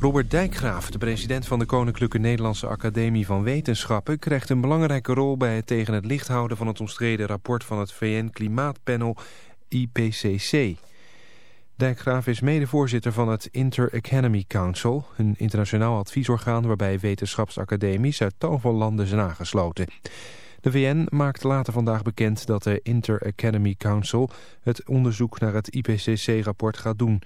Robert Dijkgraaf, de president van de Koninklijke Nederlandse Academie van Wetenschappen... krijgt een belangrijke rol bij het tegen het licht houden van het omstreden rapport van het VN-klimaatpanel IPCC. Dijkgraaf is medevoorzitter van het Inter-Academy Council... een internationaal adviesorgaan waarbij wetenschapsacademies uit tal van landen zijn aangesloten. De VN maakt later vandaag bekend dat de Inter-Academy Council... het onderzoek naar het IPCC-rapport gaat doen...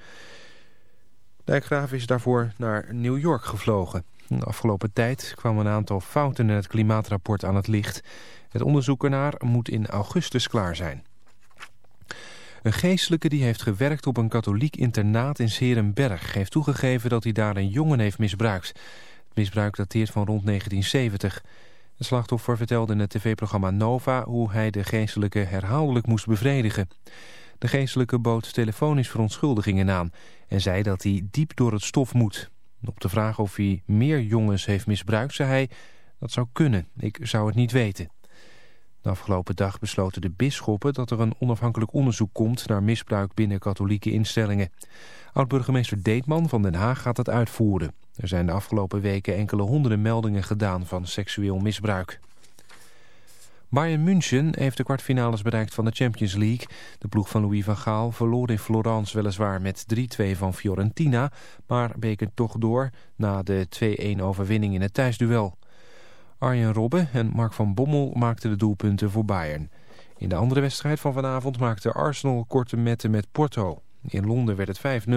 Dijkgraaf is daarvoor naar New York gevlogen. De afgelopen tijd kwam een aantal fouten in het klimaatrapport aan het licht. Het onderzoek ernaar moet in augustus klaar zijn. Een geestelijke die heeft gewerkt op een katholiek internaat in Serenberg... heeft toegegeven dat hij daar een jongen heeft misbruikt. Het misbruik dateert van rond 1970. De slachtoffer vertelde in het tv-programma Nova... hoe hij de geestelijke herhaaldelijk moest bevredigen. De geestelijke bood telefonisch verontschuldigingen aan... en zei dat hij diep door het stof moet. Op de vraag of hij meer jongens heeft misbruikt, zei hij... dat zou kunnen, ik zou het niet weten. De afgelopen dag besloten de bisschoppen dat er een onafhankelijk onderzoek komt... naar misbruik binnen katholieke instellingen. Oud-burgemeester Deetman van Den Haag gaat het uitvoeren. Er zijn de afgelopen weken enkele honderden meldingen gedaan van seksueel misbruik. Bayern München heeft de kwartfinales bereikt van de Champions League. De ploeg van Louis van Gaal verloor in Florence weliswaar met 3-2 van Fiorentina... maar beker toch door na de 2-1 overwinning in het thuisduel. Arjen Robben en Mark van Bommel maakten de doelpunten voor Bayern. In de andere wedstrijd van vanavond maakte Arsenal korte metten met Porto. In Londen werd het 5-0.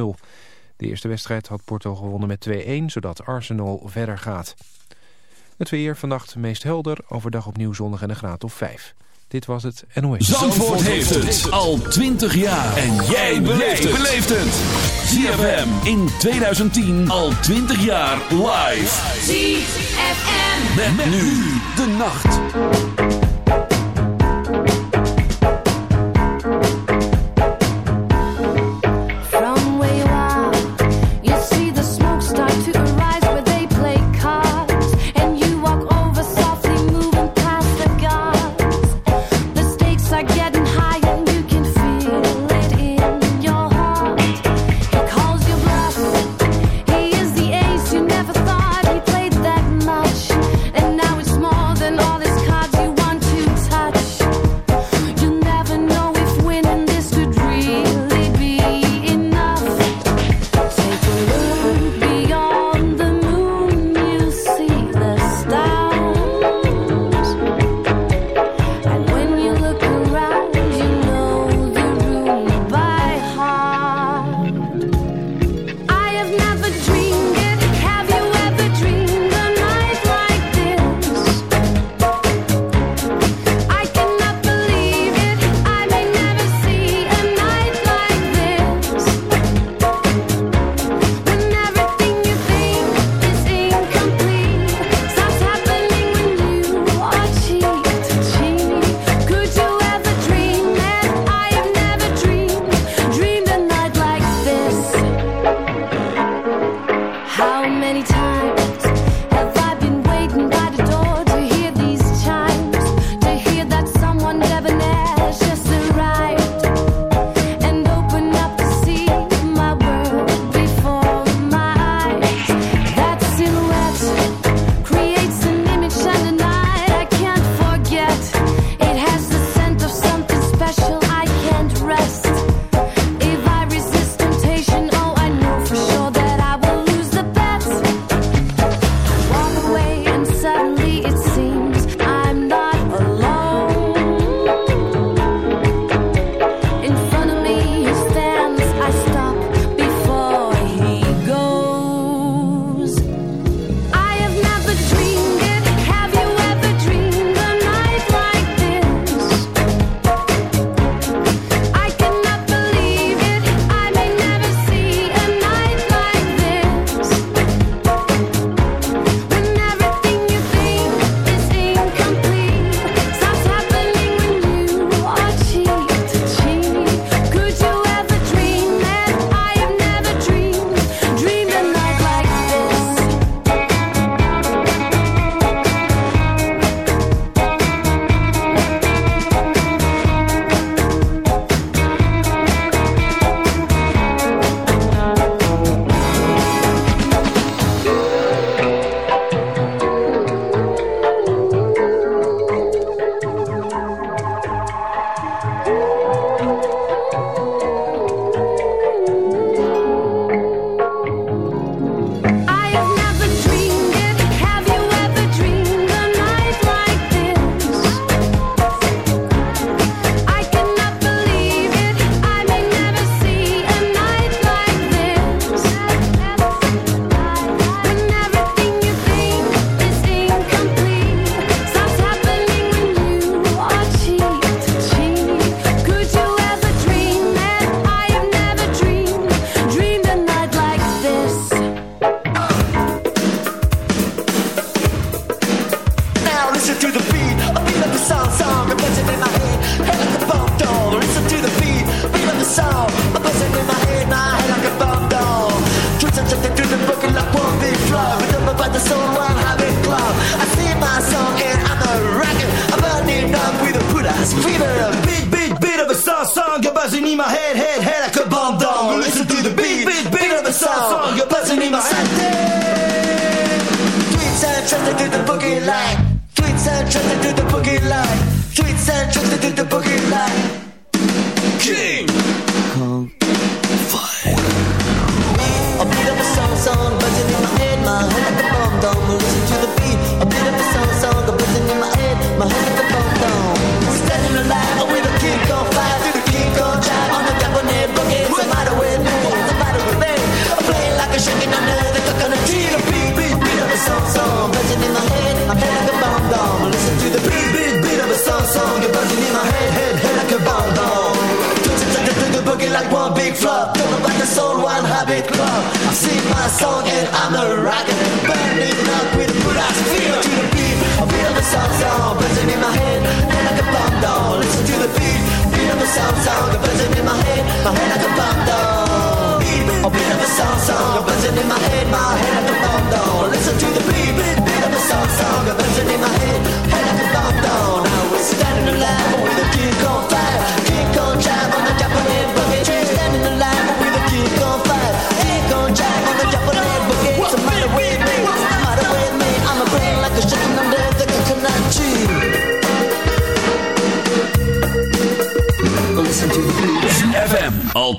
De eerste wedstrijd had Porto gewonnen met 2-1, zodat Arsenal verder gaat. Het weer vannacht meest helder, overdag opnieuw zonnig en een graad of 5. Dit was het NOS. Zandvoort heeft het al 20 jaar. En jij beleeft het. ZFM in 2010 al 20 jaar live. ZFM. Met, nu de nacht.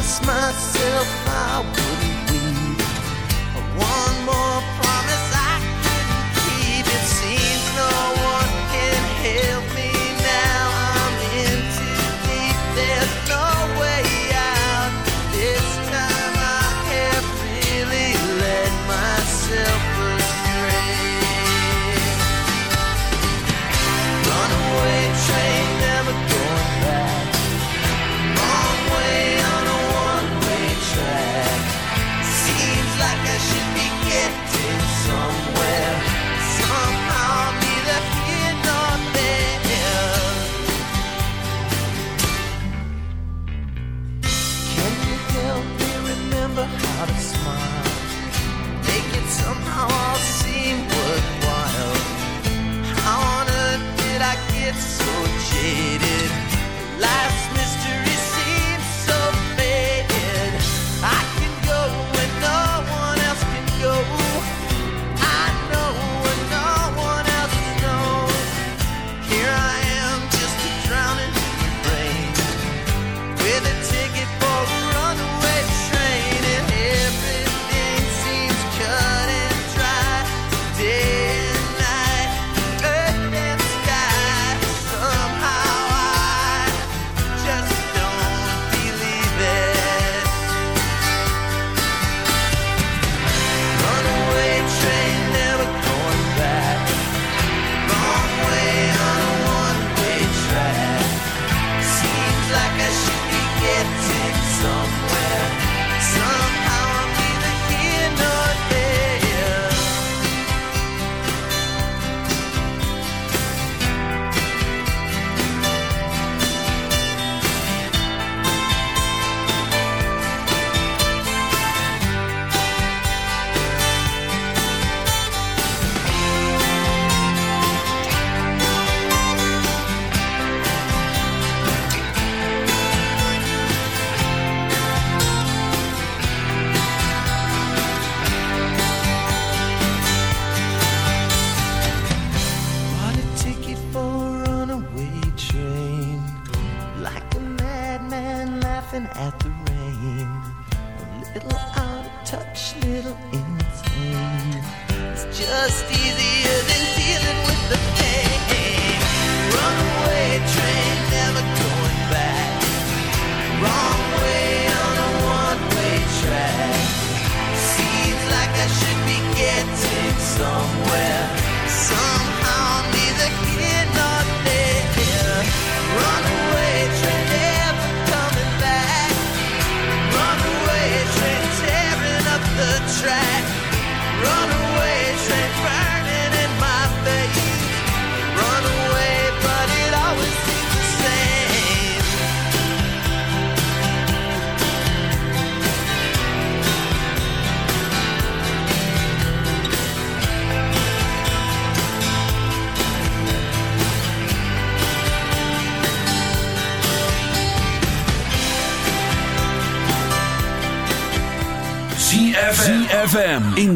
promised myself I would.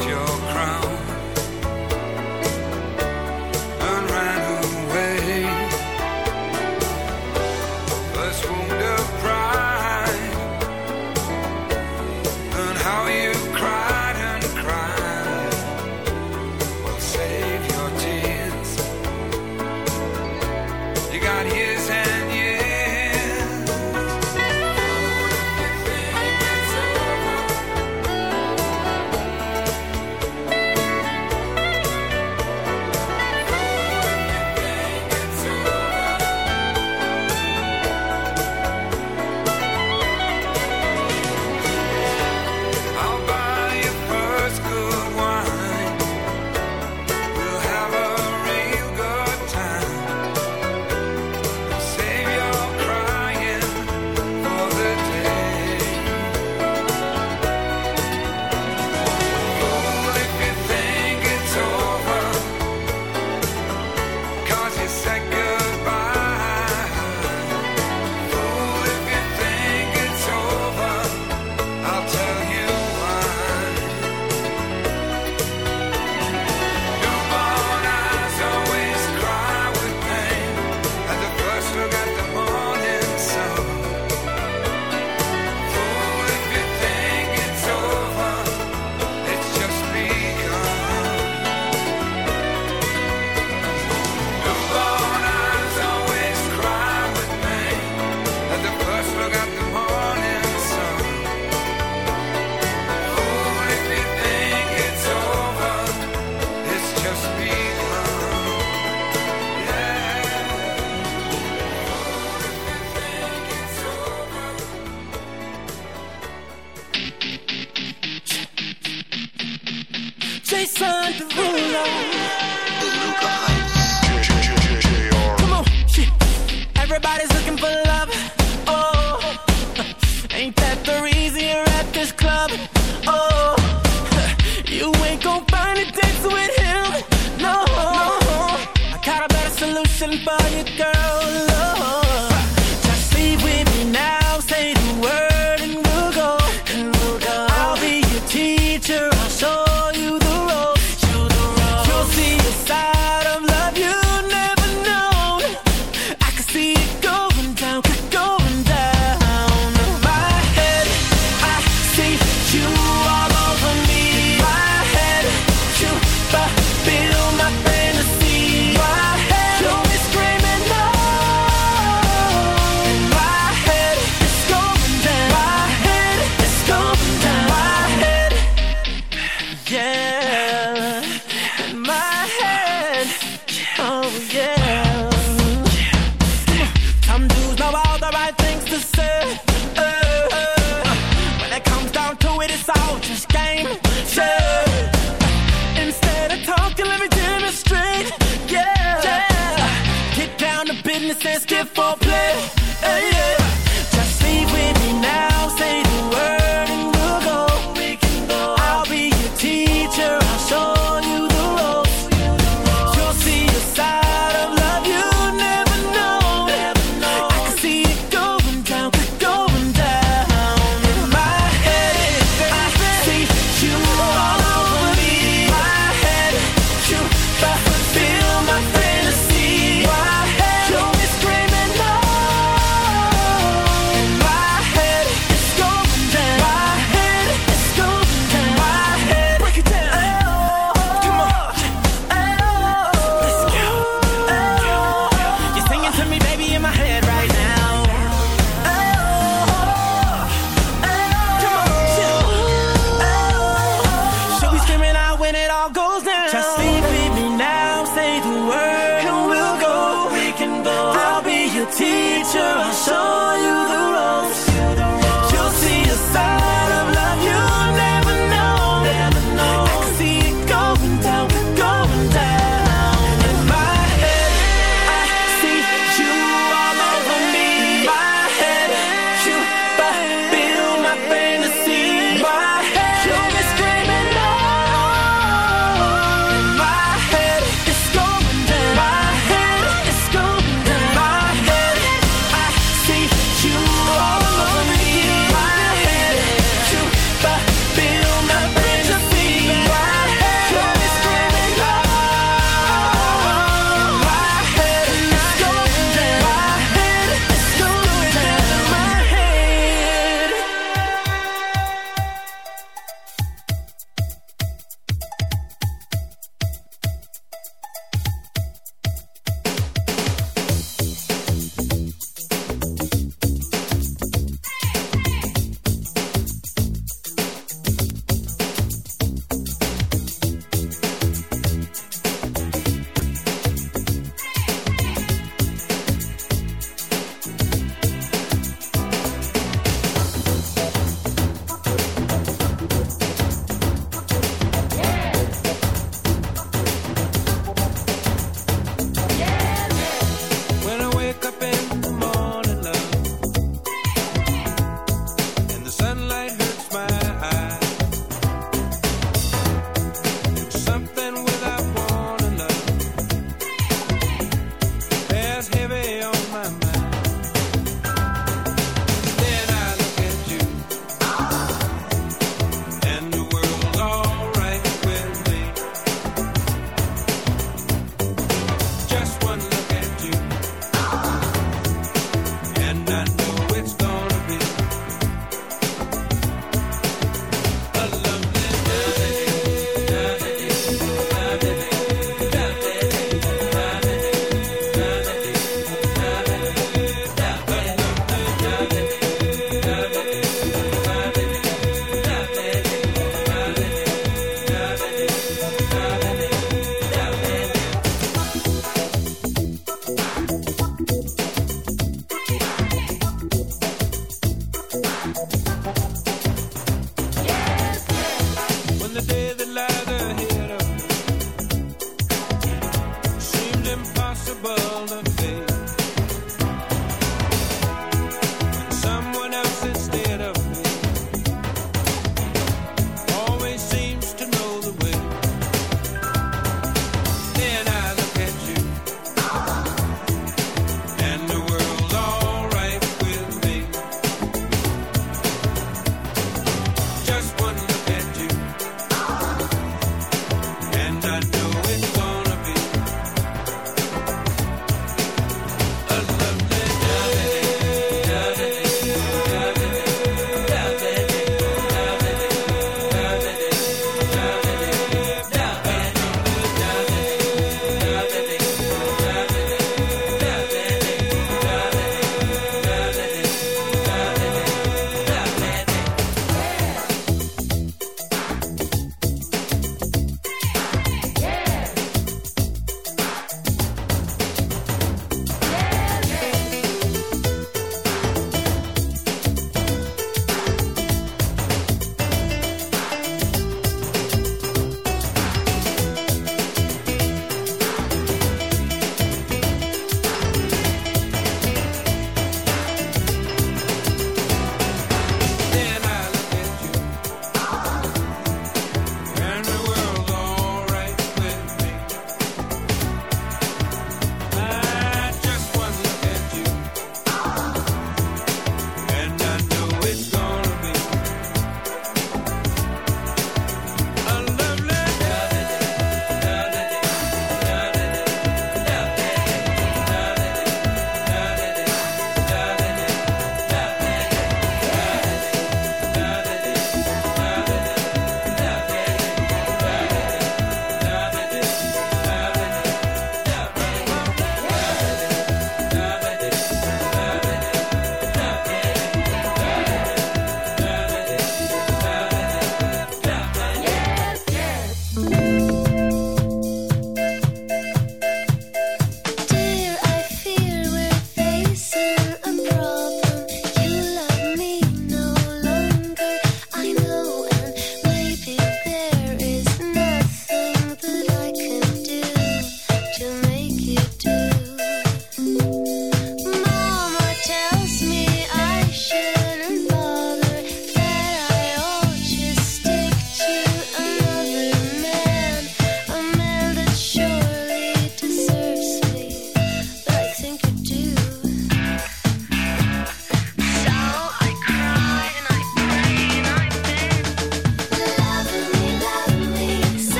Your crown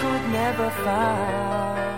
could never find.